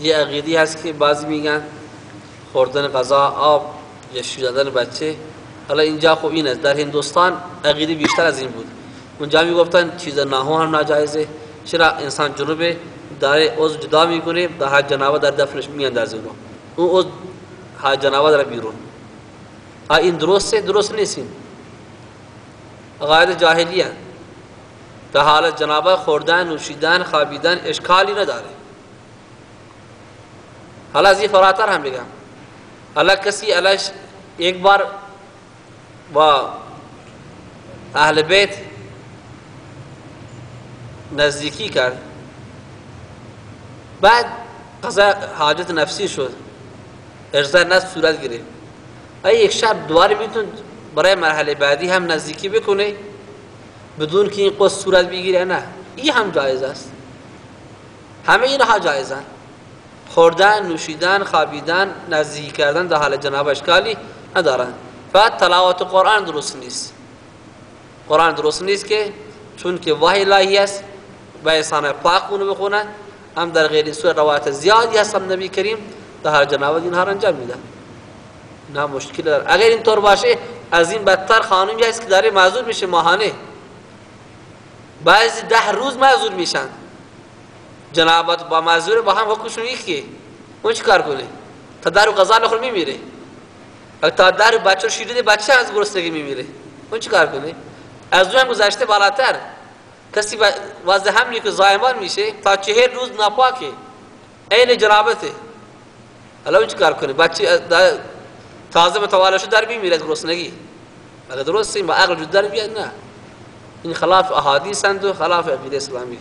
یه عقیدی هست که بعضی میگن خوردن غذا آب یا شیر دادن بچه. حالا اینجا خوب این است در هندوستان عقیده بیشتر از این بود. اونجا می‌گفتن چیز ناهو هم ناجایزه. چرا انسان جنوب داره عضو جدا می‌کنه در حج جنابه در دفنش میاندازه اونو اون عضو حج جنابه در بیرون. این درسته؟ درست نیست این. قاعده جاهلیه. در حالت جنابه خوردن نوشیدن خوابیدن اشکالی نداره. حالا از فراتر هم بگم حالا کسی علش یک بار با اهل بیت نزدیکی کرد. بعد قضا حاجت نفسی شد. ارزای نفس صورت گرفت. ای یک شب دوباره میتون برای مرحله بعدی هم نزدیکی بکنه بدون که این قصد صورت بگیره نه. این هم جایز است. همه اینها جایزن. خوردن نوشیدن خوابیدن نزدیکی کردن در حال جناب اشکالی ندارن. فقط تلاوت قرآن درست نیست. قرآن درست نیست که چون که وحی الهی است و انسان پاک اونو بخونن هم در غیر سوره روایت زیادی هست هم نبی کریم در هر جناب اینها را انجام میدن نه مشکل داره. اگر اینطور باشه از این بدتر خانمی هست که داره معذور میشه ماهانه. بعضی ده روز معذور میشن. جنابت با معذور با هم حکمشون یکیه اون چی کار کنه؟ تا در غذا نخور میمیره. تا در بچه شیرده بچه از گرسنگی میمیره. اون چی کار کنه؟ از اون گذشته بالاتر. کسی وضع حملی که زایمان میشه تا چهر روز ناپاکه. عین جنابته. حالا اون چی کار کنه؟ بچه تازه متوالد شد در میمیره از گرسنگی. اگر درست این با عقل جد در بیاد نه. این خلاف احادیث و خلاف عقیده اسلامی.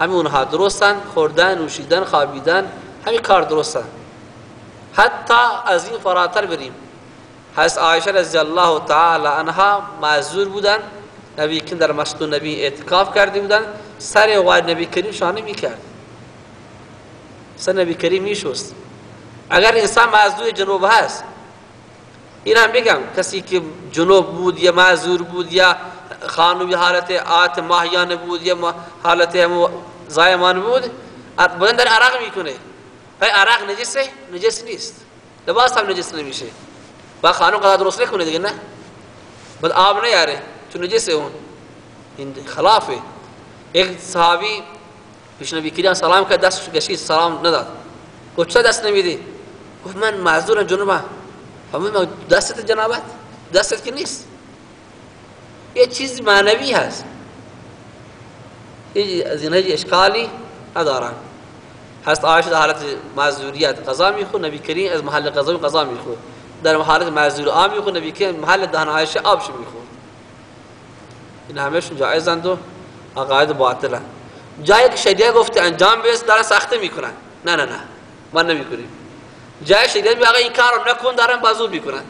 همه اونها درستن خوردن نوشیدن خوابیدن همین کار درستن. حتی از این فراتر بریم. حضرت عایشه رضی الله تعالی عنها معذور بودن. نبی که در مسجد نبی اعتکاف کرده بودن. سر و نبی کریم شانه می‌کرد. سر نبی کریم میشست. اگر انسان معذور جنوب هست این هم بگم کسی که جنوب بود یا معذور بود یا خانوی حالت آت ماهیان بود یا حالت زایمان بود. بودن در عرق می‌کنه. های عرق نجسه؟ نجس نیست. لباس هم نجس نمیشه. با خانو قضا درست نکنه دیگه نه؟ بعد آب نیاره. چون نجسه اون. این خلافه. یک صحابی پیش نبی کریم سلام کرد دستش گشید سلام نداد. گفت چه دست نمیدی؟ گفت من معذورم جنوبم همون دستت جنابت؟ دستت که نیست. یه چیز معنوی هست. از اینها اشکالی ندارن. هست عایشه در حالت معذوریت قضا میخون نبی کریم از محل قضا قضا میخون در حالت معذور آب میخون نبی کریم محل دهن عایشه آبش میخون این همهشون جایزند و عقاید باطلن. جایی که شریعه گفته انجام بیست دارن سخته می‌کنن. نه نه نه. ما نمی‌کنیم. جای شریعت میگه این کارو نکن دارن بازو می‌کنن.